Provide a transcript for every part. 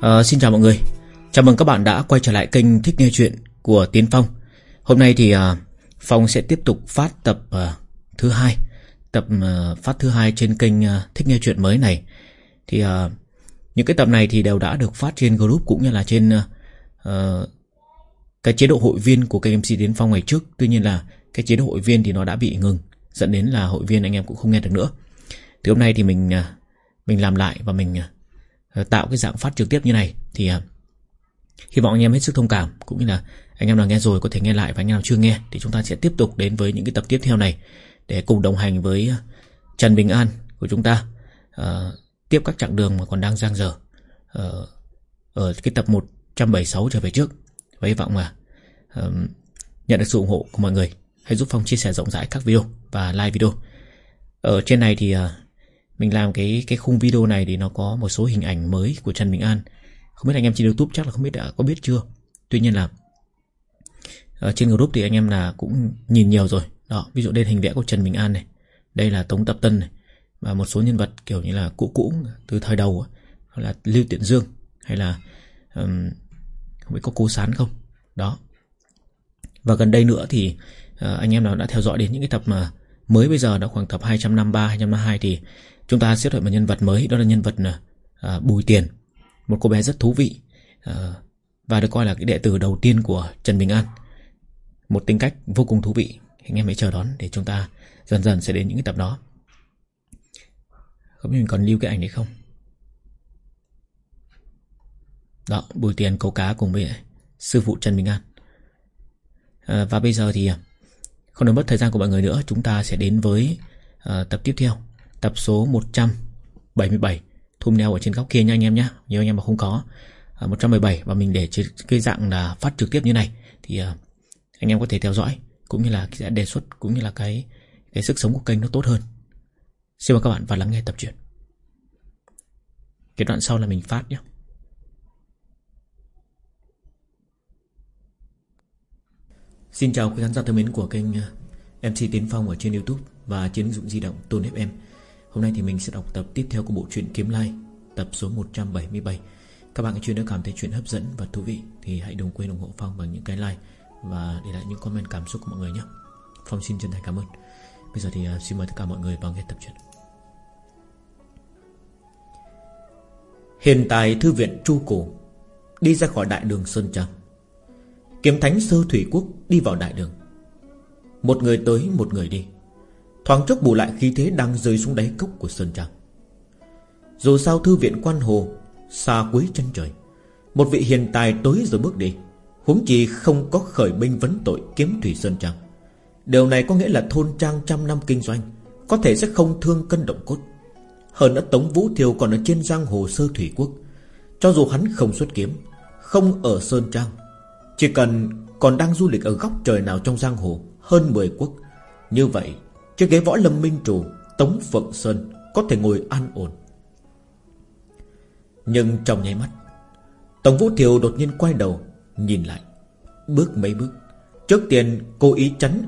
À, xin chào mọi người. Chào mừng các bạn đã quay trở lại kênh Thích Nghe Chuyện của Tiến Phong. Hôm nay thì à, Phong sẽ tiếp tục phát tập à, thứ hai Tập à, phát thứ hai trên kênh à, Thích Nghe Chuyện mới này. Thì à, những cái tập này thì đều đã được phát trên group cũng như là trên à, cái chế độ hội viên của kênh MC Tiến Phong ngày trước. Tuy nhiên là cái chế độ hội viên thì nó đã bị ngừng Dẫn đến là hội viên anh em cũng không nghe được nữa. Thì hôm nay thì mình à, mình làm lại và mình à, Ờ, tạo cái dạng phát trực tiếp như này Thì ờ, hy vọng anh em hết sức thông cảm Cũng như là anh em nào nghe rồi có thể nghe lại Và anh em nào chưa nghe thì chúng ta sẽ tiếp tục đến với những cái tập tiếp theo này Để cùng đồng hành với ờ, Trần Bình An của chúng ta uh, Tiếp các chặng đường mà còn đang giang dở uh, Ở cái tập 176 trở về trước. Và hy vọng mà uh, nhận được sự ủng hộ của mọi người. Hãy giúp Phong chia sẻ rộng rãi các video và like video. Ở trên này thì uh, mình làm cái cái khung video này thì nó có một số hình ảnh mới của Trần Bình An. Không biết anh em trên Youtube chắc là không biết đã có biết chưa? Tuy nhiên là ở trên group thì anh em là cũng nhìn nhiều rồi. Đó, ví dụ đây là hình vẽ của Trần Bình An này. Đây là Tống Tập Tân này. Và một số nhân vật kiểu như là cũ cũ từ thời đầu Hoặc là Lưu Tiện Dương Hay là um, Không biết có cô Sán không? Đó. Và gần đây nữa thì uh, Anh em nào đã theo dõi đến những cái tập mà Mới bây giờ đã khoảng tập 253, 252 Thì chúng ta sẽ đợi một nhân vật mới Đó là nhân vật à, à, Bùi Tiền. Một cô bé rất thú vị à, Và được coi là cái đệ tử đầu tiên của Trần Bình An. Một tính cách vô cùng thú vị Anh em hãy chờ đón để chúng ta Dần dần sẽ đến những cái tập đó. Không biết mình còn lưu cái ảnh đấy không? Đó Bùi Tiền câu cá cùng với Sư phụ Trần Bình An. À, Và bây giờ thì à, Không được mất thời gian của mọi người nữa Chúng ta sẽ đến với à, tập tiếp theo. Tập số 177 neo ở trên góc kia nha anh em nhé Nếu anh em mà không có. À, 117 Và mình để cái dạng là phát trực tiếp như này. Thì à, anh em có thể theo dõi Cũng như là sẽ đề xuất Cũng như là cái cái sức sống của kênh nó tốt hơn. Xin mời các bạn vào lắng nghe tập truyện. Cái đoạn sau là mình phát nhé Xin chào quý khán giả thân mến của kênh à, MC Tiến Phong ở trên Youtube Và trên ứng dụng di động Tôn FM Hôm nay thì mình sẽ đọc tập tiếp theo của bộ truyện Kiếm Lai, Tập số 177 Các bạn chưa đã cảm thấy chuyện hấp dẫn và thú vị Thì hãy đừng quên ủng hộ Phong bằng những cái like Và để lại những comment cảm xúc của mọi người nhé. Phong xin chân thành cảm ơn. Bây giờ thì à, xin mời tất cả mọi người vào nghe tập truyện. Hiện tại thư viện Chu Cổ Đi ra khỏi đại đường Sơn Trang. Kiếm thánh sơ thủy quốc đi vào đại đường. Một người tới, một người đi. Thoáng chốc bù lại khí thế đang rơi xuống đáy cốc của Sơn Trang. Dù sao thư viện quan hồ, Xa cuối chân trời, Một vị hiền tài tối rồi bước đi, huống chi không có khởi binh vấn tội kiếm thủy Sơn Trang. Điều này có nghĩa là thôn trang trăm năm kinh doanh Có thể sẽ không thương cân động cốt. Hơn nữa Tống Vũ Thiều còn ở trên giang hồ sơ thủy quốc. Cho dù hắn không xuất kiếm, Không ở Sơn Trang, Chỉ cần còn đang du lịch ở góc trời nào trong giang hồ Hơn 10 quốc, Như vậy Chiếc ghế võ lâm minh chủ Tống Phượng Sơn, Có thể ngồi an ổn. Nhưng trong nháy mắt, Tống Vũ Thiều đột nhiên quay đầu, Nhìn lại. Bước mấy bước, Trước tiên cố ý tránh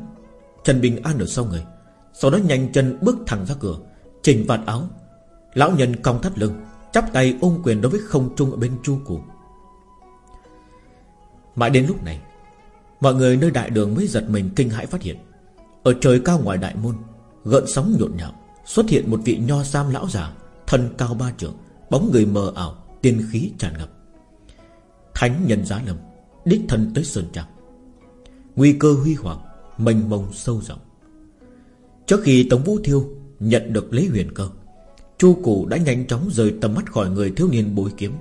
Trần Bình An ở sau người, Sau đó nhanh chân bước thẳng ra cửa Trình vạt áo. Lão nhân cong thắt lưng, Chắp tay ôm quyền đối với không trung ở bên chu cụ. Mãi đến lúc này, Mọi người nơi đại đường mới giật mình kinh hãi phát hiện. Ở trời cao ngoài đại môn, Gợn sóng nhộn nhạo, Xuất hiện một vị nho sam lão già, Thân cao ba trượng, Bóng người mờ ảo, Tiên khí tràn ngập. Thánh nhân giá lâm, Đích thân tới Sơn Trang. Nguy cơ huy hoàng, mênh mông sâu rộng. Trước khi Tống Vũ Thiêu Nhận được lấy huyền cơ, Chu Cụ đã nhanh chóng rời tầm mắt khỏi người thiếu niên bối kiếm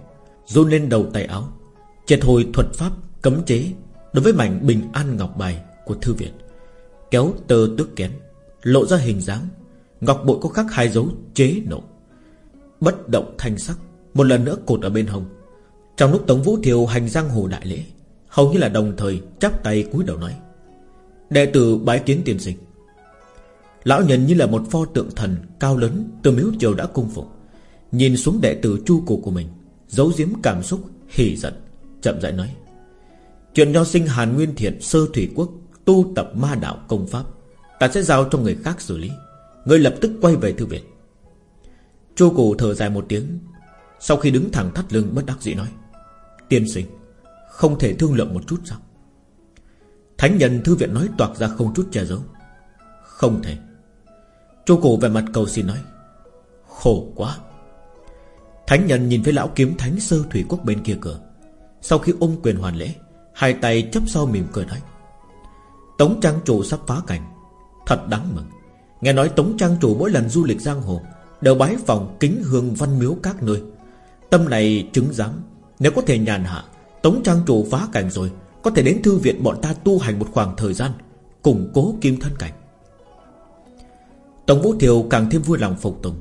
Rôn lên đầu tay áo, Triệt hồi thuật pháp cấm chế Đối với mảnh bình an ngọc bài của thư viện. Kéo tơ tước kén, Lộ ra hình dáng, Ngọc bội có khắc hai dấu chế nộ. Bất động thanh sắc, Một lần nữa cột ở bên hông. Trong lúc Tống Vũ Thiều hành giang hồ đại lễ, Hầu như là đồng thời chắp tay cúi đầu nói, Đệ tử bái kiến tiền sinh. Lão nhân như là một pho tượng thần Cao lớn, từ miếu triều đã cung phục Nhìn xuống đệ tử chu cổ của mình, Giấu giếm cảm xúc, hỉ giận, Chậm rãi nói, Chuyện nho sinh Hàn Nguyên Thiện, Sơ Thủy Quốc Tu tập ma đạo công pháp, Ta sẽ giao cho người khác xử lý. Người lập tức quay về thư viện. Chu cổ thở dài một tiếng, Sau khi đứng thẳng thắt lưng bất đắc dĩ nói, Tiên sinh, Không thể thương lượng một chút sao? Thánh nhân thư viện nói toạc ra không chút che giấu. Không thể. Chu cổ về mặt cầu xin nói, Khổ quá. Thánh nhân nhìn với lão kiếm thánh sơ thủy quốc bên kia cửa, Sau khi ôm quyền hoàn lễ, Hai tay chấp sau mỉm cười nói Tống trang chủ sắp phá cảnh. Thật đáng mừng. Nghe nói Tống trang chủ mỗi lần du lịch giang hồ Đều bái phòng kính hương văn miếu các nơi. Tâm này chứng giám, Nếu có thể nhàn hạ, Tống trang chủ phá cảnh rồi, Có thể đến thư viện bọn ta tu hành một khoảng thời gian, Củng cố kim thân cảnh. Tống Vũ Thiều càng thêm vui lòng phục tùng.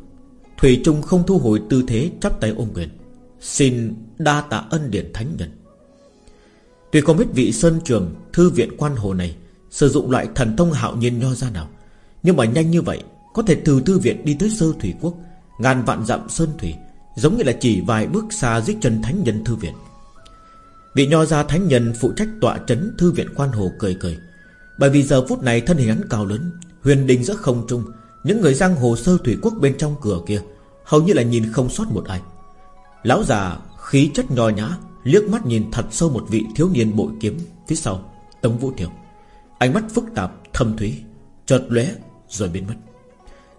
Thủy Trung không thu hồi tư thế chắp tay ôm quyền. Xin đa tạ ân điển thánh nhân. Tuy không biết vị Sơn Trường, Thư viện quan hồ này Sử dụng loại thần thông hạo nhiên nho ra nào. Nhưng mà nhanh như vậy, Có thể từ thư viện đi tới sơ thủy quốc, Ngàn vạn dặm sơn thủy, Giống như là chỉ vài bước xa dưới chân thánh nhân thư viện. Vị nho gia thánh nhân phụ trách tọa trấn thư viện quan hồ cười cười. Bởi vì giờ phút này thân hình hắn cao lớn, Huyền đình giữa không trung, Những người giang hồ sơ thủy quốc bên trong cửa kia, Hầu như là nhìn không sót một ai. Lão già khí chất nho nhã, Liếc mắt nhìn thật sâu một vị thiếu niên bội kiếm Phía sau, Tống Vũ Thiểu Ánh mắt phức tạp, thâm thúy, Chợt lóe rồi biến mất.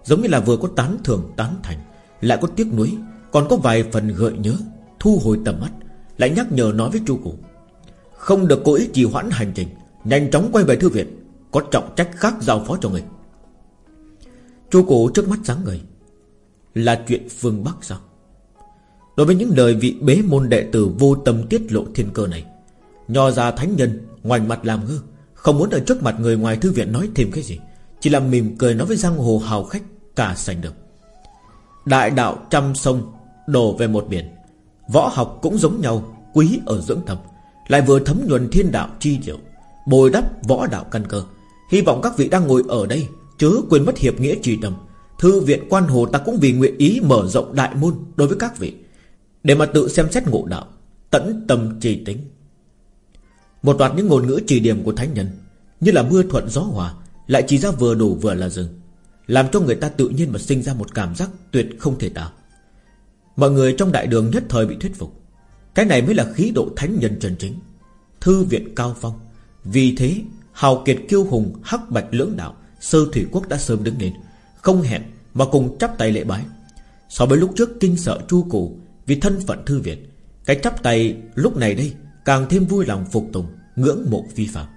Giống như là vừa có tán thưởng, tán thành, Lại có tiếc nuối, Còn có vài phần gợi nhớ, Thu hồi tầm mắt, Lại nhắc nhở nói với chu cụ Không được cố ý trì hoãn hành trình, Nhanh chóng quay về thư viện, Có trọng trách khác giao phó cho người. Chu cụ trước mắt sáng người Là chuyện phương Bắc sao? Đối với những lời vị bế môn đệ tử Vô tâm tiết lộ thiên cơ này, Nho ra thánh nhân, Ngoảnh mặt làm ngơ không muốn ở trước mặt người ngoài thư viện nói thêm cái gì? Chỉ làm mỉm cười nói với giang hồ hào khách, Cả sành được. Đại đạo trăm sông, Đổ về một biển. Võ học cũng giống nhau, Quý ở dưỡng thầm. Lại vừa thấm nhuần thiên đạo chi diệu, Bồi đắp võ đạo căn cơ. Hy vọng các vị đang ngồi ở đây, Chớ quên mất hiệp nghĩa trì tâm Thư viện quan hồ ta cũng vì nguyện ý mở rộng đại môn Đối với các vị, Để mà tự xem xét ngộ đạo Tẫn tâm trì tính. Một loạt những ngôn ngữ trì điểm của thánh nhân, Như là mưa thuận gió hòa, Lại chỉ ra vừa đủ vừa là dừng Làm cho người ta tự nhiên mà sinh ra một cảm giác Tuyệt không thể tả. Mọi người trong đại đường nhất thời bị thuyết phục. Cái này mới là khí độ thánh nhân chân chính. Thư viện cao phong. Vì thế, Hào kiệt kiêu hùng, hắc bạch lưỡng đạo, Sơ thủy quốc đã sớm đứng lên, Không hẹn mà cùng chắp tay lễ bái. So với lúc trước kinh sợ chu cụ Vì thân phận thư viện, Cái chắp tay lúc này đây Càng thêm vui lòng phục tùng. Ngưỡng mộ vi phạm.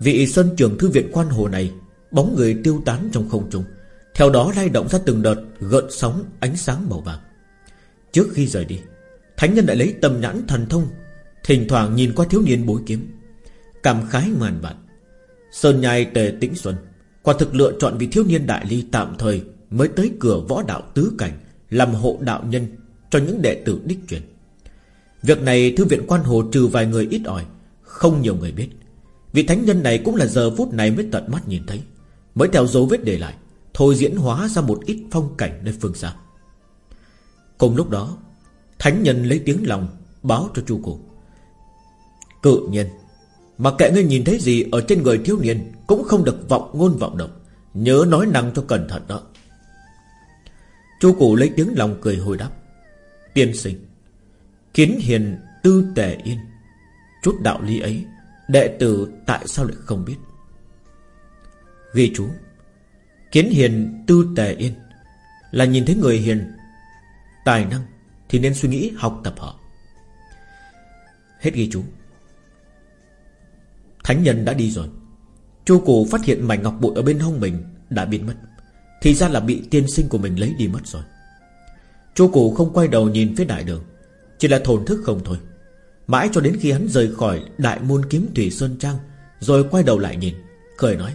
Vị sơn trường thư viện quan hồ này Bóng người tiêu tán trong không trung, Theo đó lay động ra từng đợt Gợn sóng ánh sáng màu vàng. Trước khi rời đi, Thánh nhân đã lấy tầm nhãn thần thông, Thỉnh thoảng nhìn qua thiếu niên bối kiếm, Cảm khái ngàn vạn. Sơn nhai tề tĩnh xuân, Quả thực lựa chọn vị thiếu niên đại ly tạm thời Mới tới cửa võ đạo tứ cảnh, Làm hộ đạo nhân Cho những đệ tử đích truyền. Việc này thư viện quan hồ trừ vài người ít ỏi không nhiều người biết. Vị thánh nhân này cũng là giờ phút này mới tận mắt nhìn thấy. Mới theo dấu vết để lại, Thôi diễn hóa ra một ít phong cảnh nơi phương xa. Cùng lúc đó, Thánh nhân lấy tiếng lòng Báo cho chu cụ Cự nhân, Mà kệ ngươi nhìn thấy gì ở trên người thiếu niên Cũng không được vọng ngôn vọng động. Nhớ nói năng cho cẩn thận đó. Chu cụ lấy tiếng lòng cười hồi đáp. Tiên sinh, Kiến hiền tư tề yên. Chút đạo lý ấy, Đệ tử tại sao lại không biết? Ghi chú, Kiến hiền tư tề yên, Là nhìn thấy người hiền, Tài năng Thì nên suy nghĩ học tập họ. Hết ghi chú. Thánh nhân đã đi rồi. Chu cổ phát hiện mảnh ngọc bội ở bên hông mình Đã biến mất, Thì ra là bị tiên sinh của mình lấy đi mất rồi. Chu cổ không quay đầu nhìn phía đại đường, Chỉ là thổn thức không thôi. Mãi cho đến khi hắn rời khỏi Đại môn kiếm thủy Sơn Trang, Rồi quay đầu lại nhìn, Cười nói,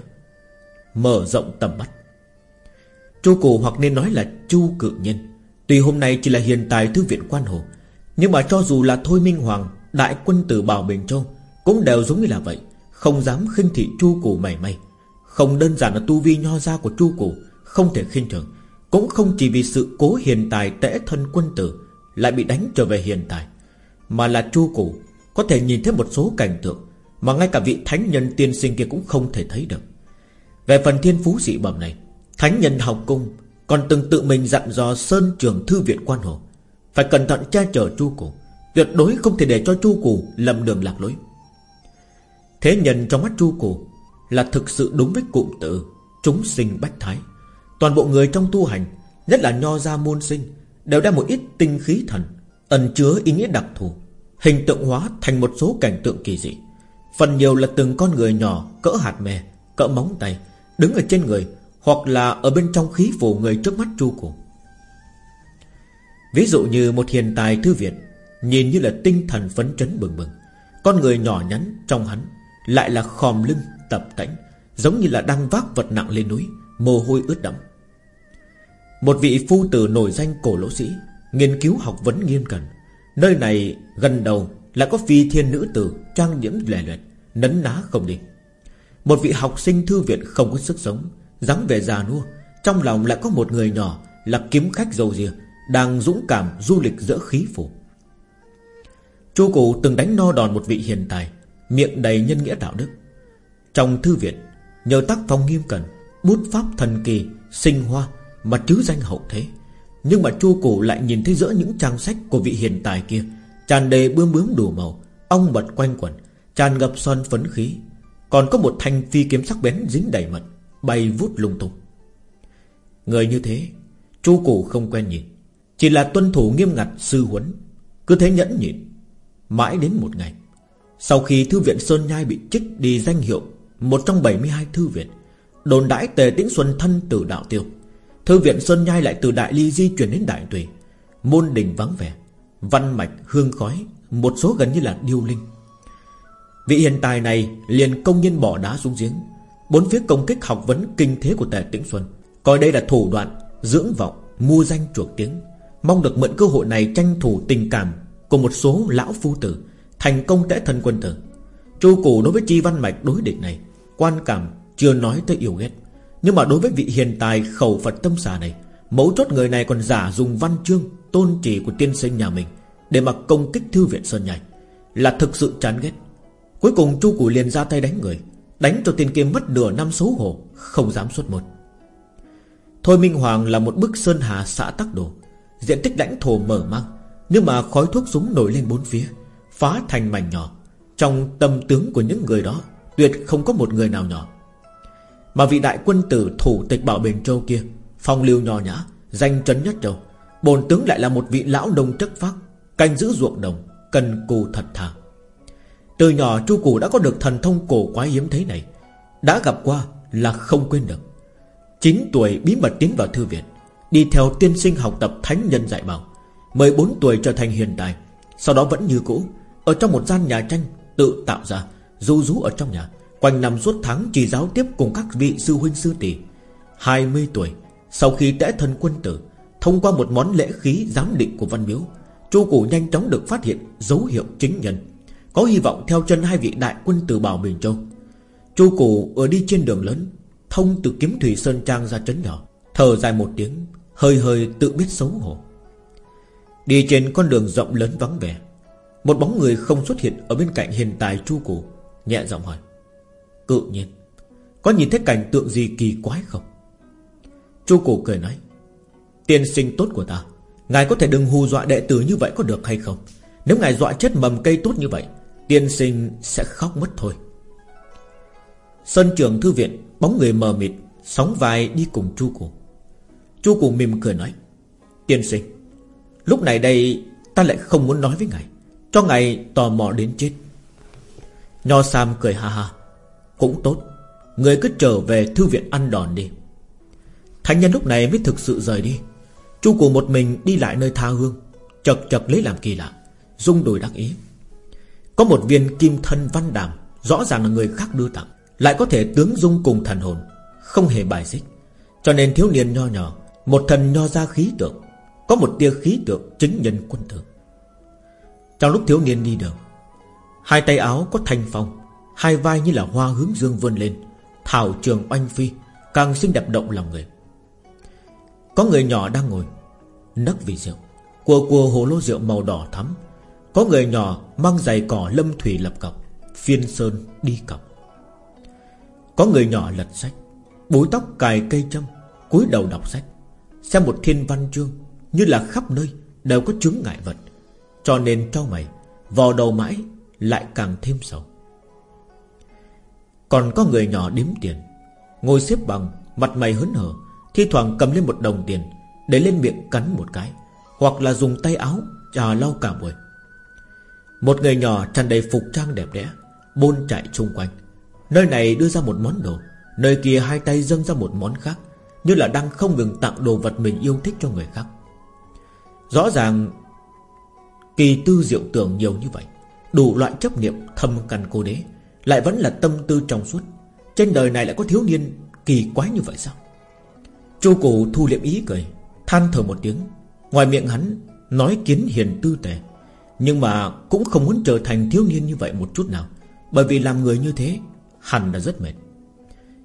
Mở rộng tầm mắt. Chu cổ hoặc nên nói là chu cự nhân. Tuy hôm nay chỉ là hiền tài thư viện quan hồ, Nhưng mà cho dù là Thôi Minh Hoàng, Đại quân tử Bảo Bình Châu, Cũng đều giống như là vậy, Không dám khinh thị chu cổ mảy may. Không đơn giản là tu vi nho ra của chu cổ, Không thể khinh thường, Cũng không chỉ vì sự cố hiền tài tễ thân quân tử, Lại bị đánh trở về hiền tài. Mà là chu cổ, Có thể nhìn thấy một số cảnh tượng Mà ngay cả vị thánh nhân tiên sinh kia cũng không thể thấy được. Về phần thiên phú dị bẩm này, Thánh nhân học cung còn từng tự mình dặn dò Sơn Trường Thư Viện Quan Hồ, Phải cẩn thận che chở chu cụ Tuyệt đối không thể để cho chu cụ lầm đường lạc lối. Thế nhân trong mắt chu cụ Là thực sự đúng với cụm từ Chúng sinh bách thái. Toàn bộ người trong tu hành, Nhất là nho gia môn sinh, Đều đem một ít tinh khí thần Ẩn chứa ý nghĩa đặc thù Hình tượng hóa thành một số cảnh tượng kỳ dị. Phần nhiều là từng con người nhỏ Cỡ hạt mè, cỡ móng tay Đứng ở trên người Hoặc là ở bên trong khí phủ người trước mắt chu cổ. Ví dụ như một hiền tài thư viện Nhìn như là tinh thần phấn chấn bừng bừng. Con người nhỏ nhắn trong hắn Lại là khòm lưng tập tễnh Giống như là đang vác vật nặng lên núi Mồ hôi ướt đẫm. Một vị phu tử nổi danh cổ lỗ sĩ Nghiên cứu học vấn nghiêm cẩn. Nơi này gần đầu Lại có phi thiên nữ tử Trang điểm lè loẹt Nấn ná không đi. Một vị học sinh thư viện không có sức sống, dáng về già nua, Trong lòng lại có một người nhỏ Là kiếm khách dầu dìa, Đang dũng cảm du lịch giữa khí phủ. Chu cụ từng đánh no đòn một vị hiền tài, Miệng đầy nhân nghĩa đạo đức. Trong thư viện, Nhờ tác phong nghiêm cẩn, Bút pháp thần kỳ, Sinh hoa Mà chứ danh hậu thế. Nhưng mà chu Cổ lại nhìn thấy giữa những trang sách Của vị hiền tài kia, Tràn đầy bướm bướm đủ màu, Ong mật quanh quẩn Tràn ngập son phấn khí. Còn có một thanh phi kiếm sắc bén dính đầy mật, Bay vút lung tung. Người như thế, Chu Cổ không quen nhìn. Chỉ là tuân thủ nghiêm ngặt sư huấn, Cứ thế nhẫn nhịn, Mãi đến một ngày. Sau khi Thư viện Sơn Nhai bị trích đi danh hiệu Một trong 72 thư viện, Đồn đãi tề tĩnh xuân thân tử đạo tiêu. Thư viện Sơn Nhai lại từ Đại Ly di chuyển đến Đại Tùy Môn đình vắng vẻ Văn mạch hương khói Một số gần như là điêu linh. Vị hiện tài này liền công nhân bỏ đá xuống giếng. Bốn phía công kích học vấn kinh thế của Tề Tĩnh Xuân. Coi đây là thủ đoạn Dưỡng vọng, mua danh chuộc tiếng. Mong được mượn cơ hội này tranh thủ tình cảm Của một số lão phu tử Thành công tẽ thân quân tử. Chu củ đối với chi văn mạch đối địch này Quan cảm chưa nói tới yêu ghét. Nhưng mà đối với vị hiền tài khẩu Phật tâm xà này, Mấu chốt người này còn giả dùng văn chương, Tôn chỉ của tiên sinh nhà mình Để mà công kích thư viện Sơn Nhai, Là thực sự chán ghét. Cuối cùng Chu Củ liền ra tay đánh người, Đánh cho tiên kia mất nửa năm xấu hổ, Không dám xuất một Thôi Minh Hoàng là một bức sơn hà xã tắc đồ, Diện tích lãnh thổ mở mang, Nhưng mà khói thuốc súng nổi lên bốn phía, Phá thành mảnh nhỏ. Trong tâm tướng của những người đó, Tuyệt không có một người nào nhỏ. Mà vị đại quân tử thủ tịch Bảo Bình Châu kia, Phong lưu nhỏ nhã, Danh chấn nhất châu, Bồn tướng lại là một vị lão nông chất phác, Canh giữ ruộng đồng Cần cù thật thà. Từ nhỏ chu cù đã có được thần thông cổ quái hiếm thế này, Đã gặp qua là không quên được. 9 tuổi bí mật tiến vào thư viện, Đi theo tiên sinh học tập thánh nhân dạy bảo 14 tuổi trở thành hiền tài, Sau đó vẫn như cũ, Ở trong một gian nhà tranh tự tạo ra, Du rú ở trong nhà. Quanh năm suốt tháng chỉ giáo tiếp cùng các vị sư huynh sư tỷ. 20 tuổi, Sau khi tẽ thân quân tử, Thông qua một món lễ khí giám định của Văn Miếu, Chu Củ nhanh chóng được phát hiện Dấu hiệu chính nhân, Có hy vọng theo chân hai vị đại quân tử Bảo Bình Châu. Chu Củ ở đi trên đường lớn, Thông từ kiếm thủy Sơn Trang ra trấn nhỏ, Thở dài một tiếng, Hơi hơi tự biết xấu hổ. Đi trên con đường rộng lớn vắng vẻ, Một bóng người không xuất hiện Ở bên cạnh hiện tài chu Củ, Nhẹ giọng hỏi tự nhiên. Có nhìn thấy cảnh tượng gì kỳ quái không? Chu cổ cười nói, Tiên sinh tốt của ta, Ngài có thể đừng hù dọa đệ tử như vậy có được hay không? Nếu ngài dọa chết mầm cây tốt như vậy, Tiên sinh sẽ khóc mất thôi. Sân trường thư viện Bóng người mờ mịt, Sóng vai đi cùng chu cổ. Chu Cổ mỉm cười nói, Tiên sinh, Lúc này đây ta lại không muốn nói với ngài, Cho ngài tò mò đến chết. Nho Sam cười ha ha cũng tốt. Người cứ trở về thư viện ăn đòn đi. Thánh nhân lúc này mới thực sự rời đi. Chu cụ một mình đi lại nơi tha hương, Chật chật lấy làm kỳ lạ Dung đùi đắc ý. Có một viên kim thân văn đàm, Rõ ràng là người khác đưa tặng, Lại có thể tướng dung cùng thần hồn, Không hề bài xích. Cho nên thiếu niên nho nhỏ, một thần nho ra khí tượng, Có một tia khí tượng chính nhân quân tử. Trong lúc thiếu niên đi đường, Hai tay áo có thanh phong Hai vai như là hoa hướng dương vươn lên, Thảo trường oanh phi, Càng xinh đẹp động lòng người. Có người nhỏ đang ngồi, Nấc vì rượu. Cua cua hồ lô rượu màu đỏ thắm. Có người nhỏ mang giày cỏ lâm thủy lập cọc, Phiên sơn đi cọc. Có người nhỏ lật sách, Búi tóc cài cây châm, cúi đầu đọc sách. Xem một thiên văn chương, Như là khắp nơi Đều có chứng ngại vật. Cho nên cho mày, Vò đầu mãi lại càng thêm sầu. Còn có người nhỏ đếm tiền. Ngồi xếp bằng, Mặt mày hớn hở, Thi thoảng cầm lên một đồng tiền, Để lên miệng cắn một cái, Hoặc là dùng tay áo trà lau cả buổi. Một người nhỏ tràn đầy phục trang đẹp đẽ, Bôn chạy chung quanh. Nơi này đưa ra một món đồ, Nơi kia hai tay dâng ra một món khác, Như là đang không ngừng tặng đồ vật mình yêu thích cho người khác. Rõ ràng, Kỳ tư diệu tưởng nhiều như vậy, Đủ loại chấp niệm thâm căn cô đế. Lại vẫn là tâm tư trong suốt. Trên đời này lại có thiếu niên kỳ quái như vậy sao? Chu cụ thu liệm ý cười, Than thở một tiếng. Ngoài miệng hắn nói kiến hiền tư tề, Nhưng mà cũng không muốn trở thành thiếu niên như vậy một chút nào, Bởi vì làm người như thế Hẳn là rất mệt.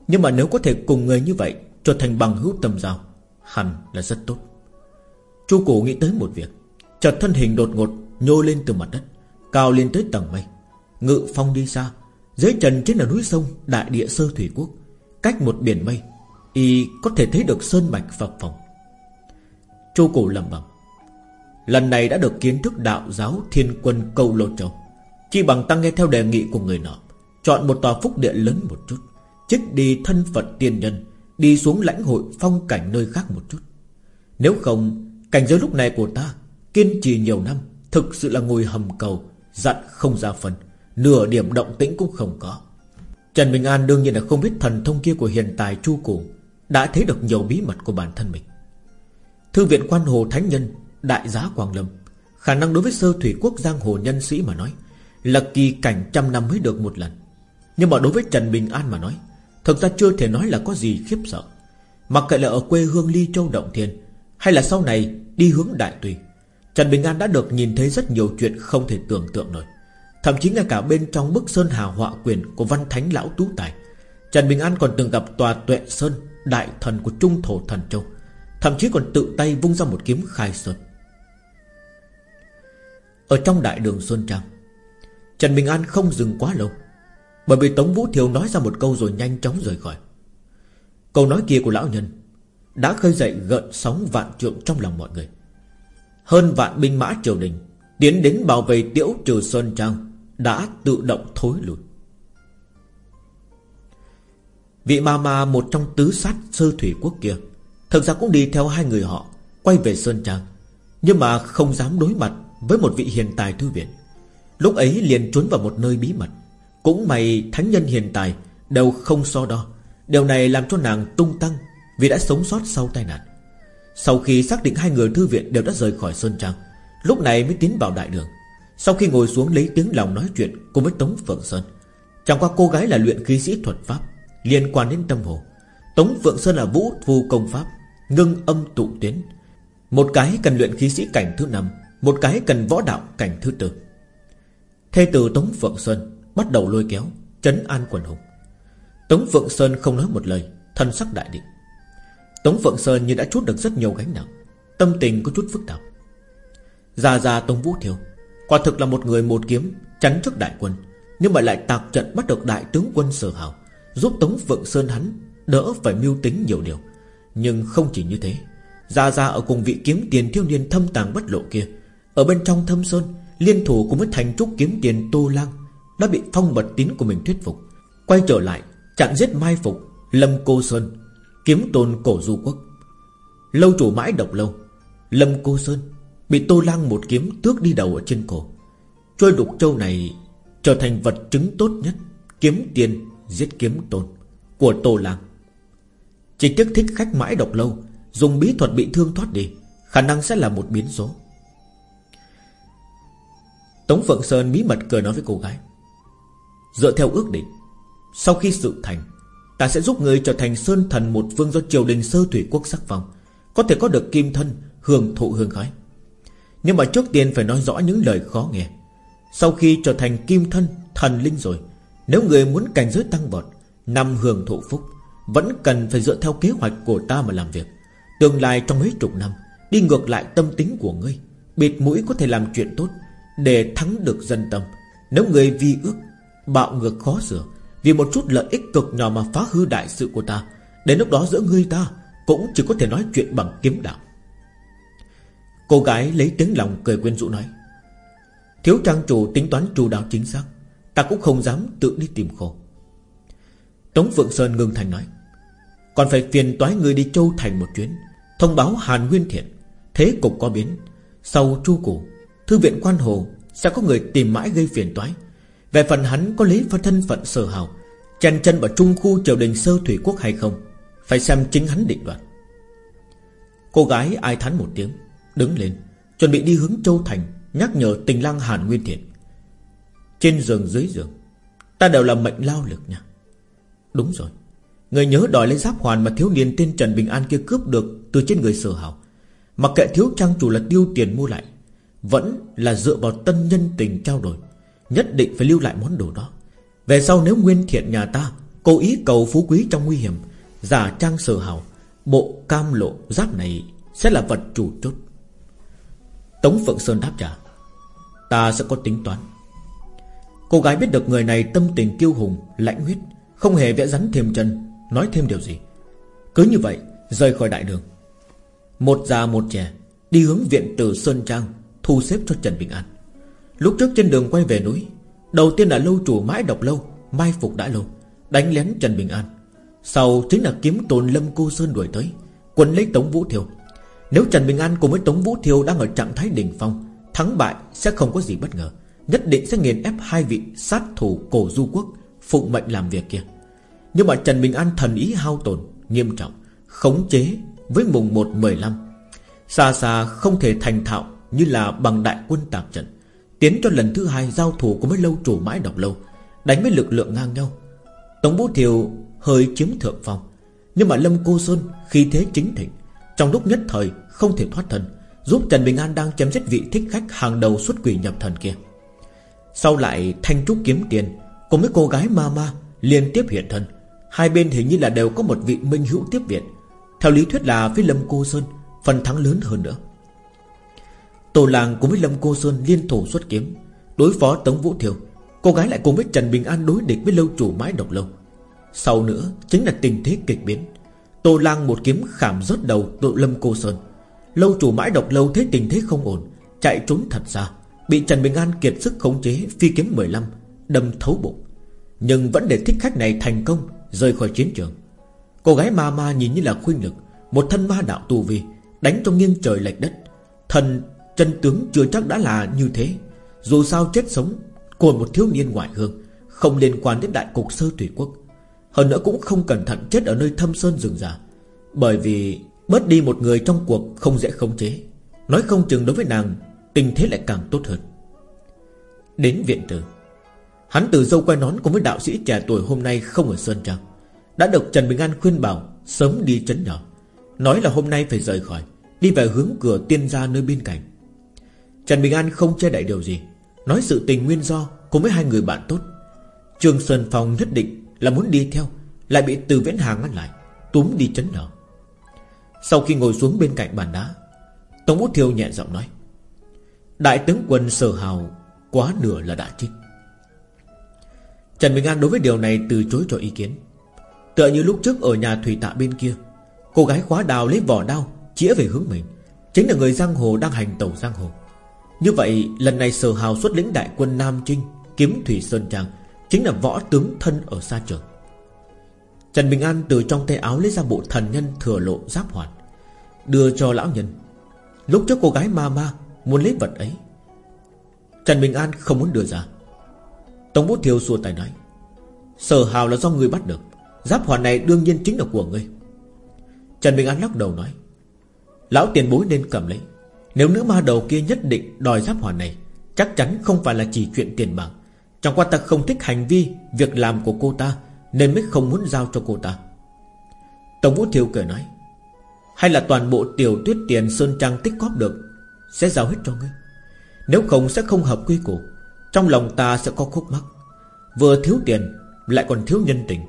Nhưng mà nếu có thể cùng người như vậy Trở thành bằng hữu tâm giao, Hẳn là rất tốt. Chu cụ nghĩ tới một việc, Chợt thân hình đột ngột nhô lên từ mặt đất, Cao lên tới tầng mây, Ngự phong đi xa dưới trần trên là núi sông, Đại địa sơ thủy quốc, Cách một biển mây, Y có thể thấy được sơn mạch phập phòng Chu cổ lầm bầm Lần này đã được kiến thức đạo giáo Thiên quân câu lô châu. Chỉ bằng tăng nghe theo đề nghị của người nọ, Chọn một tòa phúc địa lớn một chút, Trích đi thân phận tiên nhân, Đi xuống lãnh hội phong cảnh nơi khác một chút. Nếu không, Cảnh giới lúc này của ta Kiên trì nhiều năm, Thực sự là ngồi hầm cầu, Dặn không ra phần. Nửa điểm động tĩnh cũng không có. Trần Bình An đương nhiên là không biết thần thông kia của hiện tài chu cổ Đã thấy được nhiều bí mật của bản thân mình. Thư viện quan hồ thánh nhân, Đại giá Quang Lâm, Khả năng đối với sơ thủy quốc giang hồ nhân sĩ mà nói, Là kỳ cảnh trăm năm mới được một lần. Nhưng mà đối với Trần Bình An mà nói, Thực ra chưa thể nói là có gì khiếp sợ. Mặc kệ là ở quê hương Ly Châu Động Thiên, Hay là sau này đi hướng Đại Tùy, Trần Bình An đã được nhìn thấy rất nhiều chuyện không thể tưởng tượng nổi. Thậm chí ngay cả bên trong bức sơn hà họa quyền Của văn thánh lão tú tài, Trần Bình An còn từng gặp tòa tuệ sơn Đại thần của Trung Thổ Thần Châu, Thậm chí còn tự tay vung ra một kiếm khai sơn. Ở trong đại đường Xuân Trang, Trần Bình An không dừng quá lâu, Bởi vì Tống Vũ Thiều nói ra một câu rồi nhanh chóng rời khỏi. Câu nói kia của lão nhân Đã khơi dậy gợn sóng vạn trượng trong lòng mọi người. Hơn vạn binh mã triều đình Tiến đến bảo vệ tiễu trừ Xuân Trang đã tự động thối lùi Vị ma ma, một trong tứ sát sơ thủy quốc kia, Thực ra cũng đi theo hai người họ, Quay về Sơn Trang, Nhưng mà không dám đối mặt Với một vị hiền tài thư viện. Lúc ấy liền trốn vào một nơi bí mật, Cũng may thánh nhân hiền tài Đều không so đo. Điều này làm cho nàng tung tăng Vì đã sống sót sau tai nạn. Sau khi xác định hai người thư viện đều đã rời khỏi Sơn Trang, Lúc này mới tiến vào đại đường. Sau khi ngồi xuống lấy tiếng lòng nói chuyện Cùng với Tống Phượng Sơn, Chẳng qua cô gái là luyện khí sĩ thuật pháp, Liên quan đến tâm hồ. Tống Phượng Sơn là vũ thu công pháp, Ngưng âm tụ tiến. Một cái cần luyện khí sĩ cảnh thứ năm, Một cái cần võ đạo cảnh thứ tư. Thê tử Tống Phượng Sơn Bắt đầu lôi kéo, Trấn an quần hùng. Tống Phượng Sơn không nói một lời Thân sắc đại định. Tống Phượng Sơn như đã chút được rất nhiều gánh nặng, Tâm tình có chút phức tạp. Già già Tống Vũ Thiều Quả thực là một người một kiếm Chắn trước đại quân. Nhưng mà lại tạc trận bắt được đại tướng quân sở hào, Giúp Tống Phượng Sơn hắn Đỡ phải mưu tính nhiều điều. Nhưng không chỉ như thế Gia Gia ở cùng vị kiếm tiền thiếu niên thâm tàng bất lộ kia, Ở bên trong thâm sơn, Liên thủ cùng với thành trúc kiếm tiền Tô Lang Đã bị phong bật tín của mình thuyết phục. Quay trở lại, chặn giết mai phục, Lâm Cô Sơn, Kiếm tôn cổ du quốc. Lâu chủ mãi độc lâu, Lâm Cô Sơn. Bị Tô Lang một kiếm tước đi đầu ở trên cổ. Trôi đục châu này Trở thành vật chứng tốt nhất, Kiếm tiền, giết kiếm tôn Của Tô Lang. Chỉ tiếc thích khách mãi độc lâu, Dùng bí thuật bị thương thoát đi, Khả năng sẽ là một biến số. Tống Phượng Sơn bí mật cười nói với cô gái, Dựa theo ước định, Sau khi sự thành, Ta sẽ giúp người trở thành sơn thần một vương do triều đình sơ thủy quốc sắc phong, Có thể có được kim thân, Hưởng thụ hương khói. Nhưng mà trước tiên phải nói rõ những lời khó nghe. Sau khi trở thành kim thân, Thần linh rồi, Nếu người muốn cảnh giới tăng vọt, Năm hưởng thụ phúc, Vẫn cần phải dựa theo kế hoạch của ta mà làm việc. Tương lai trong mấy chục năm, Đi ngược lại tâm tính của ngươi, Bịt mũi có thể làm chuyện tốt, Để thắng được dân tâm. Nếu người vi ước, Bạo ngược khó sửa, Vì một chút lợi ích cực nhỏ mà phá hư đại sự của ta, Đến lúc đó giữa ngươi ta Cũng chỉ có thể nói chuyện bằng kiếm đạo. Cô gái lấy tiếng lòng cười quyến rũ nói, Thiếu trang chủ tính toán chu đáo chính xác, Ta cũng không dám tự đi tìm khổ. Tống Phượng Sơn ngưng thành nói, Còn phải phiền toái người đi châu thành một chuyến, Thông báo Hàn Nguyên Thiện. Thế cục có biến, Sau chu củ Thư viện quan hồ Sẽ có người tìm mãi gây phiền toái. Về phần hắn có lấy phân thân phận sở hào Chèn chân vào trung khu triều đình sơ thủy quốc hay không, Phải xem chính hắn định đoạt. Cô gái ai thán một tiếng Đứng lên, Chuẩn bị đi hướng châu thành, Nhắc nhở tình lang Hàn Nguyên Thiện. Trên giường dưới giường, Ta đều là mệnh lao lực nha. Đúng rồi, Người nhớ đòi lấy giáp hoàn mà thiếu niên tên Trần Bình An kia cướp được Từ trên người sở hảo. Mặc kệ thiếu trang chủ là tiêu tiền mua lại, Vẫn là dựa vào tân nhân tình trao đổi, Nhất định phải lưu lại món đồ đó. Về sau nếu nguyên thiện nhà ta Cố ý cầu phú quý trong nguy hiểm, Giả trang sở hảo, Bộ cam lộ giáp này Sẽ là vật chủ chốt. Tống Phượng Sơn đáp trả, Ta sẽ có tính toán. Cô gái biết được người này tâm tình kiêu hùng, Lãnh huyết, Không hề vẽ rắn thêm chân, Nói thêm điều gì. Cứ như vậy, rời khỏi đại đường. Một già một trẻ Đi hướng viện từ Sơn Trang, Thu xếp cho Trần Bình An. Lúc trước trên đường quay về núi, Đầu tiên là lâu chủ mãi độc lâu, Mai phục đã lâu, Đánh lén Trần Bình An. Sau chính là kiếm tồn Lâm Cô Sơn đuổi tới Quân lấy Tống Vũ Thiều nếu Trần Bình An cùng với Tống Vũ Thiều Đang ở trạng thái đỉnh phong, Thắng bại sẽ không có gì bất ngờ. Nhất định sẽ nghiền ép hai vị sát thủ cổ du quốc, Phụng mệnh làm việc kia. Nhưng mà Trần Bình An thần ý hao tổn, Nghiêm trọng, Khống chế với mùng 1-15 Xa xa không thể thành thạo Như là bằng đại quân tạp trận, Tiến cho lần thứ hai giao thủ của mấy lâu chủ mãi độc lâu, Đánh với lực lượng ngang nhau. Tống Vũ Thiều hơi chiếm thượng phong, Nhưng mà Lâm Cô Sơn khi thế chính thịnh trong lúc nhất thời, không thể thoát thân, Giúp Trần Bình An đang chém giết vị thích khách hàng đầu xuất quỷ nhập thần kia. Sau lại Thanh Trúc kiếm tiền, Cùng với cô gái ma ma liên tiếp hiện thân. Hai bên hình như là đều có một vị minh hữu tiếp viện. Theo lý thuyết là với Lâm Cô Sơn, Phần thắng lớn hơn nữa. Tổ làng cùng với Lâm Cô Sơn liên thủ xuất kiếm, Đối phó Tống Vũ Thiều. Cô gái lại cùng với Trần Bình An đối địch với lâu chủ mãi độc lâu. Sau nữa chính là tình thế kịch biến. Tô Lang một kiếm khảm rớt đầu tự Lâm Cô Sơn. Lâu chủ mãi độc lâu thấy tình thế không ổn, Chạy trốn thật xa, Bị Trần Bình An kiệt sức khống chế, Phi kiếm 15 Đâm thấu bụng. Nhưng vẫn để thích khách này thành công, Rời khỏi chiến trường. Cô gái ma ma nhìn như là khuyên lực, Một thân ma đạo tu vi, Đánh trong nghiêng trời lệch đất. Thần, chân tướng chưa chắc đã là như thế. Dù sao chết sống Của một thiếu niên ngoại hương, Không liên quan đến đại cục sơ thủy quốc. Hơn nữa cũng không cẩn thận chết ở nơi thâm sơn rừng già. Bởi vì Bớt đi một người trong cuộc không dễ khống chế. Nói không chừng đối với nàng, Tình thế lại càng tốt hơn. Đến viện tử. Hắn từ dâu quay nón cùng với đạo sĩ trẻ tuổi hôm nay không ở Sơn Trang. Đã được Trần Bình An khuyên bảo Sớm đi chấn nhỏ. Nói là hôm nay phải rời khỏi, Đi về hướng cửa tiên gia nơi bên cạnh. Trần Bình An không che đậy điều gì. Nói sự tình nguyên do cùng với hai người bạn tốt. Trương Sơn Phong nhất định là muốn đi theo, Lại bị từ viễn hàng ngăn lại, Túm đi chấn nở. Sau khi ngồi xuống bên cạnh bàn đá, Tống Út Thiêu nhẹ giọng nói, Đại tướng quân sở hào, Quá nửa là đã chết. Trần Bình An đối với điều này từ chối cho ý kiến. Tựa như lúc trước ở nhà thủy tạ bên kia, Cô gái khóa đào lấy vỏ đao, Chĩa về hướng mình, Chính là người giang hồ đang hành tẩu giang hồ. Như vậy, lần này sở hào xuất lĩnh đại quân Nam Trinh Kiếm Thủy Sơn Trang Chính là võ tướng thân ở xa trường. Trần Bình An từ trong tay áo lấy ra bộ thần nhân thừa lộ giáp hoàn, Đưa cho lão nhân. Lúc trước cô gái ma ma Muốn lấy vật ấy, Trần Bình An không muốn đưa ra. Tống Bút Thiêu xua tay nói, Sở hào là do người bắt được, Giáp hoàn này đương nhiên chính là của ngươi. Trần Bình An lắc đầu nói, Lão tiền bối nên cầm lấy, Nếu nữ ma đầu kia nhất định đòi giáp hoàn này, Chắc chắn không phải là chỉ chuyện tiền bạc. Chẳng qua ta không thích hành vi, Việc làm của cô ta, Nên mới không muốn giao cho cô ta. Tổng Vũ Thiêu cười nói, Hay là toàn bộ tiểu tuyết tiền Sơn Trang tích góp được, Sẽ giao hết cho ngươi. Nếu không sẽ không hợp quy củ, Trong lòng ta sẽ có khúc mắc. Vừa thiếu tiền, Lại còn thiếu nhân tình.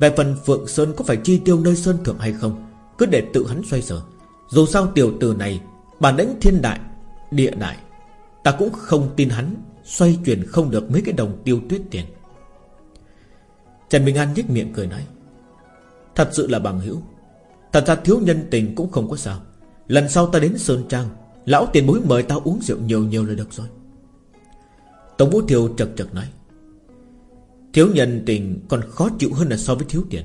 Về phần Phượng Sơn có phải chi tiêu nơi Sơn Thượng hay không, Cứ để tự hắn xoay sở. Dù sao tiểu tử này, Bản lĩnh thiên đại, Địa đại, Ta cũng không tin hắn. Xoay chuyển không được mấy cái đồng tiêu tuyết tiền. Trần Bình An nhếch miệng cười nói, Thật sự là bằng hữu. Thật ra thiếu nhân tình cũng không có sao. Lần sau ta đến Sơn Trang, Lão tiền bối mời tao uống rượu nhiều nhiều là được rồi. Tống Vũ Thiều chật chật nói, Thiếu nhân tình còn khó chịu hơn là so với thiếu tiền.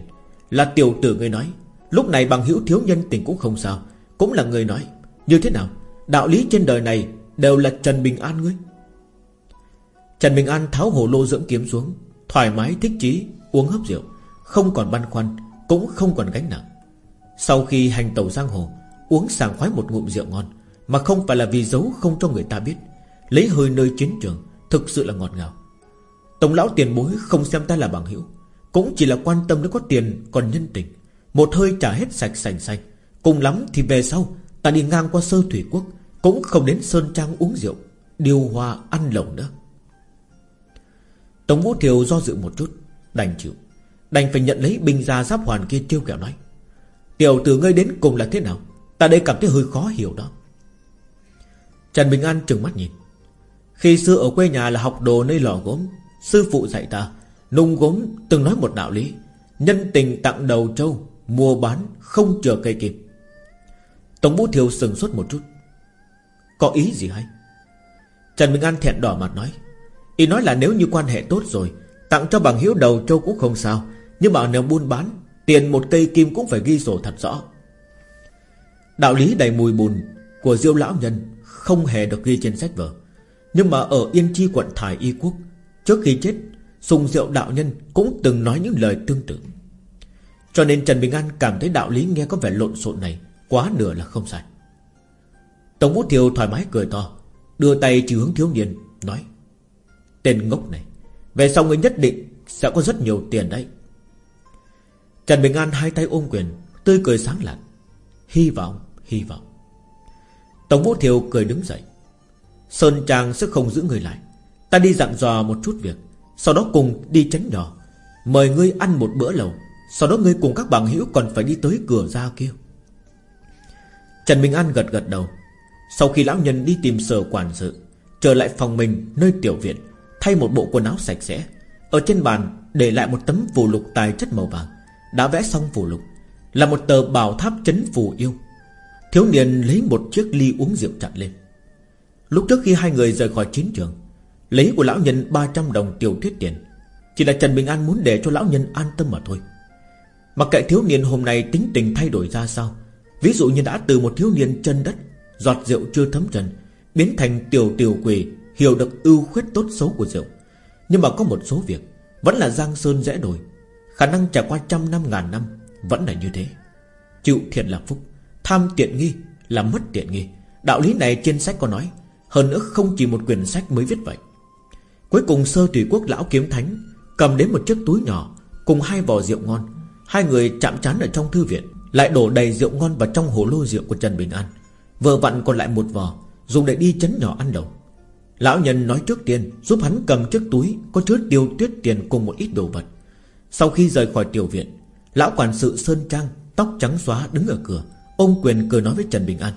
Là tiểu tử người nói, Lúc này bằng hữu thiếu nhân tình cũng không sao. Cũng là người nói, Như thế nào? Đạo lý trên đời này Đều là Trần Bình An ngươi. Trần Bình An tháo hồ lô dưỡng kiếm xuống, Thoải mái thích chí, Uống hấp rượu, Không còn băn khoăn, Cũng không còn gánh nặng. Sau khi hành tàu giang hồ, Uống sảng khoái một ngụm rượu ngon, Mà không phải là vì giấu không cho người ta biết, Lấy hơi nơi chiến trường Thực sự là ngọt ngào. Tổng lão tiền bối không xem ta là bằng hữu, Cũng chỉ là quan tâm đến có tiền còn nhân tình. Một hơi trả hết sạch sành xanh, Cùng lắm thì về sau, Ta đi ngang qua sơ thủy quốc, Cũng không đến Sơn Trang uống rượu, Điều hòa ăn lẩu nữa. Tống Vũ Thiều do dự một chút, Đành chịu. Đành phải nhận lấy binh gia giáp hoàn kia trêu kẹo nói, Tiểu tử ngươi đến cùng là thế nào? Ta đây cảm thấy hơi khó hiểu đó. Trần Bình An trừng mắt nhìn. Khi xưa ở quê nhà là học đồ nơi lò gốm, Sư phụ dạy ta, Nung gốm từng nói một đạo lý, Nhân tình tặng đầu trâu, Mua bán không chờ cây kịp. Tống Vũ Thiều sừng sốt một chút. Có ý gì hay? Trần Bình An thẹn đỏ mặt nói y nói là nếu như quan hệ tốt rồi, Tặng cho bằng hiếu đầu châu cũng không sao, Nhưng mà nếu buôn bán, Tiền một cây kim cũng phải ghi sổ thật rõ. Đạo lý đầy mùi bùn Của diêu lão nhân Không hề được ghi trên sách vở, Nhưng mà ở Yên Chi quận Thải Y Quốc, Trước khi chết, Sùng Diệu đạo nhân cũng từng nói những lời tương tự. Cho nên Trần Bình An cảm thấy đạo lý nghe có vẻ lộn xộn này Quá nửa là không sai. Tổng Vũ Thiều thoải mái cười to, Đưa tay chỉ hướng thiếu niên, Nói Tên ngốc này. Về sau ngươi nhất định sẽ có rất nhiều tiền đấy. Trần Bình An hai tay ôm quyền Tươi cười sáng lạn. Hy vọng, hy vọng. Tổng Vũ Thiều cười đứng dậy. Sơn Trang sẽ không giữ người lại. Ta đi dặn dò một chút việc Sau đó cùng đi tránh nhỏ Mời ngươi ăn một bữa lầu Sau đó ngươi cùng các bằng hữu còn phải đi tới cửa ra kia. Trần Bình An gật gật đầu. Sau khi lão nhân đi tìm sở quản sự Trở lại phòng mình nơi tiểu viện Thay một bộ quần áo sạch sẽ. Ở trên bàn, để lại một tấm phù lục tài chất màu vàng. Đã vẽ xong phù lục. Là một tờ bảo tháp chấn phù yêu. Thiếu niên lấy một chiếc ly uống rượu chặn lên. Lúc trước khi hai người rời khỏi chiến trường, Lấy của lão nhân 300 đồng tiểu thuyết tiền. Chỉ là Trần Bình An muốn để cho lão nhân an tâm mà thôi. Mặc kệ thiếu niên hôm nay tính tình thay đổi ra sao, Ví dụ như đã từ một thiếu niên chân đất, Giọt rượu chưa thấm trần, Biến thành tiểu tiểu quỷ Hiểu được ưu khuyết tốt xấu của rượu. Nhưng mà có một số việc Vẫn là giang sơn dễ đổi Khả năng trải qua trăm năm, ngàn năm Vẫn là như thế. Chịu thiện là phúc, Tham tiện nghi là mất tiện nghi. Đạo lý này trên sách có nói, Hơn nữa không chỉ một quyển sách mới viết vậy. Cuối cùng sơ tùy quốc lão kiếm thánh Cầm đến một chiếc túi nhỏ Cùng hai vò rượu ngon. Hai người chạm chán ở trong thư viện, Lại đổ đầy rượu ngon vào trong hồ lô rượu của Trần Bình An. Vừa vặn còn lại một vò, Dùng để đi chấn nhỏ ăn đầu. Lão nhân nói trước tiên, Giúp hắn cầm chiếc túi, Có chứa tiêu tuyết tiền cùng một ít đồ vật. Sau khi rời khỏi tiểu viện, Lão quản sự Sơn Trang, Tóc trắng xóa đứng ở cửa. Ông quyền cười nói với Trần Bình An.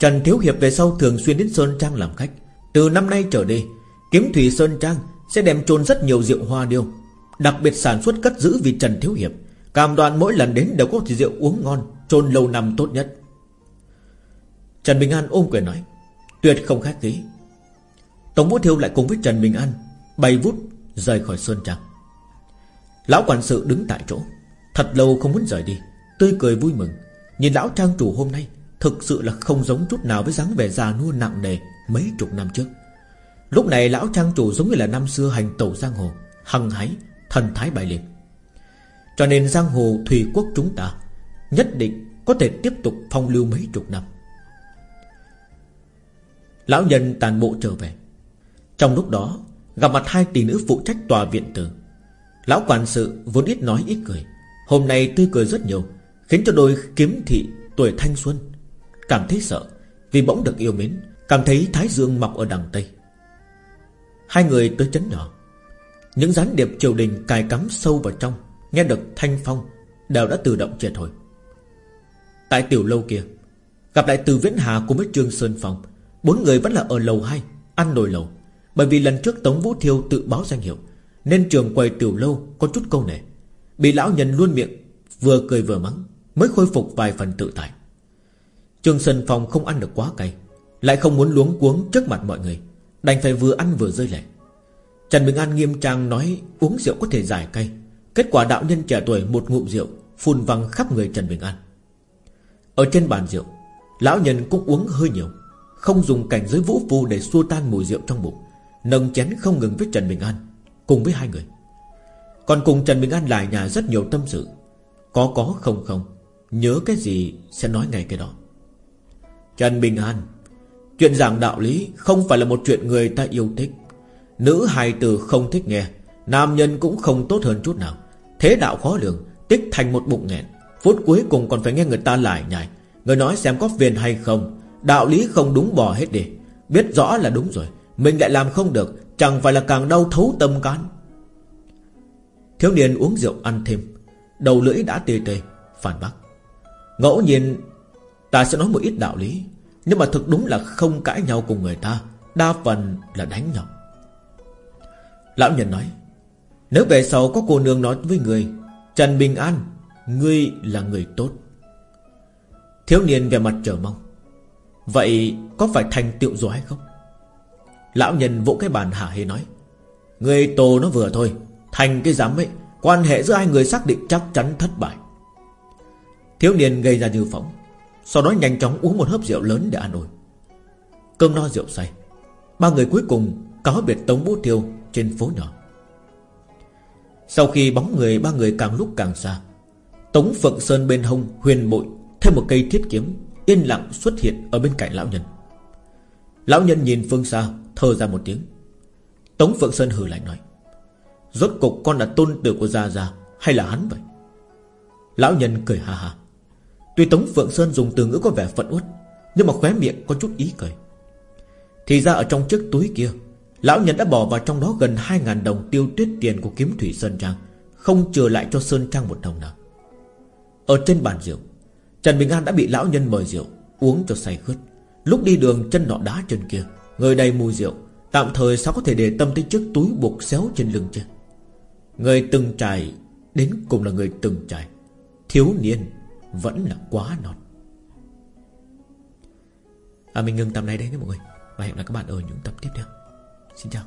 Trần Thiếu Hiệp về sau thường xuyên đến Sơn Trang làm khách. Từ năm nay trở đi, Kiếm Thủy Sơn Trang sẽ đem trôn rất nhiều rượu hoa điêu, Đặc biệt sản xuất cất giữ vì Trần Thiếu Hiệp. Cam đoạn mỗi lần đến đều có thì rượu uống ngon Trôn lâu năm tốt nhất. Trần Bình An ôm quyền nói, Tuyệt không khách khí Tổng Vũ Thiêu lại cùng với Trần Bình An Bay vút rời khỏi Sơn Trang. Lão quản sự đứng tại chỗ, Thật lâu không muốn rời đi, Tươi cười vui mừng. Nhìn lão trang chủ hôm nay, Thực sự là không giống chút nào với dáng vẻ già nua nặng nề Mấy chục năm trước. Lúc này lão trang chủ giống như là năm xưa hành tẩu giang hồ, Hăng hái, Thần thái bại liệt. Cho nên giang hồ thủy quốc chúng ta Nhất định có thể tiếp tục phong lưu mấy chục năm. Lão nhân tàn bộ trở về. Trong lúc đó, Gặp mặt hai tỷ nữ phụ trách tòa viện tử. Lão quản sự vốn ít nói ít cười. Hôm nay tươi cười rất nhiều, Khiến cho đôi kiếm thị tuổi thanh xuân Cảm thấy sợ Vì bỗng được yêu mến, Cảm thấy thái dương mọc ở đằng Tây. Hai người tới chấn nhỏ. Những gián điệp triều đình cài cắm sâu vào trong, Nghe được thanh phong Đều đã tự động triệt hồi. Tại tiểu lâu kia, Gặp lại từ Viễn Hà cùng với Trương Sơn Phong, Bốn người vẫn là ở lầu 2 Ăn nồi lầu bởi vì lần trước Tống Vũ Thiêu tự báo danh hiệu, Nên trường quầy tiểu lâu có chút câu nệ. Bị lão nhân luôn miệng, Vừa cười vừa mắng, Mới khôi phục vài phần tự tại. Trương Sơn Phong không ăn được quá cay, Lại không muốn luống cuống trước mặt mọi người, Đành phải vừa ăn vừa rơi lệ. Trần Bình An nghiêm trang nói, Uống rượu có thể giải cay. Kết quả đạo nhân trẻ tuổi một ngụm rượu Phun văng khắp người Trần Bình An. Ở trên bàn rượu, Lão nhân cũng uống hơi nhiều, Không dùng cảnh giới vũ phu để xua tan mùi rượu trong bụng. Nâng chén không ngừng với Trần Bình An, Cùng với hai người. Còn cùng Trần Bình An lại nhà rất nhiều tâm sự. Có có không không, Nhớ cái gì sẽ nói ngay cái đó. Trần Bình An, Chuyện giảng đạo lý Không phải là một chuyện người ta yêu thích. Nữ hài tử không thích nghe, Nam nhân cũng không tốt hơn chút nào. Thế đạo khó lường, Tích thành một bụng nghẹn. Phút cuối cùng còn phải nghe người ta lại nhảy Người nói xem có phiền hay không. Đạo lý không đúng bỏ hết đi. Biết rõ là đúng rồi mình lại làm không được, Chẳng phải là càng đau thấu tâm can. Thiếu niên uống rượu ăn thêm, Đầu lưỡi đã tê tê, Phản bác. Ngẫu nhiên, Ta sẽ nói một ít đạo lý, Nhưng mà thực đúng là không cãi nhau cùng người ta, Đa phần là đánh nhau. Lão nhân nói, Nếu về sau có cô nương nói với người, Trần Bình An, Ngươi là người tốt. Thiếu niên về mặt chờ mong, Vậy có phải thành tựu rồi hay không? Lão nhân vỗ cái bàn hả hê nói, Người tổ nó vừa thôi, Thành cái giám ấy, Quan hệ giữa hai người xác định chắc chắn thất bại. Thiếu niên gây ra như phóng, Sau đó nhanh chóng uống một hớp rượu lớn để ăn ủi. Cơm no rượu say, Ba người cuối cùng cáo biệt Tống Vũ Thiêu Trên phố nhỏ. Sau khi bóng người, ba người càng lúc càng xa, Tống Phượng Sơn bên hông huyền bội Thêm một cây thiết kiếm Yên lặng xuất hiện ở bên cạnh lão nhân. Lão nhân nhìn phương xa Thở ra một tiếng. Tống Phượng Sơn hừ lạnh nói, Rốt cục con là tôn tử của Gia Gia Hay là hắn vậy? Lão nhân cười ha ha. Tuy Tống Phượng Sơn dùng từ ngữ có vẻ phận uất, Nhưng mà khóe miệng có chút ý cười. Thì ra ở trong chiếc túi kia, Lão nhân đã bỏ vào trong đó gần 2.000 đồng tiêu tuyết tiền của kiếm thủy Sơn Trang, Không chừa lại cho Sơn Trang một đồng nào. Ở trên bàn rượu, Trần Bình An đã bị lão nhân mời rượu, Uống cho say khướt. Lúc đi đường, chân nọ đá chân kia Người đầy mùi rượu, Tạm thời sao có thể để tâm tới chiếc túi buộc xéo trên lưng chứ? Người từng trải, Đến cùng là người từng trải. Thiếu niên Vẫn là quá non. À mình ngừng tập này đây nhé mọi người. Và hẹn gặp lại các bạn ở những tập tiếp theo. Xin chào.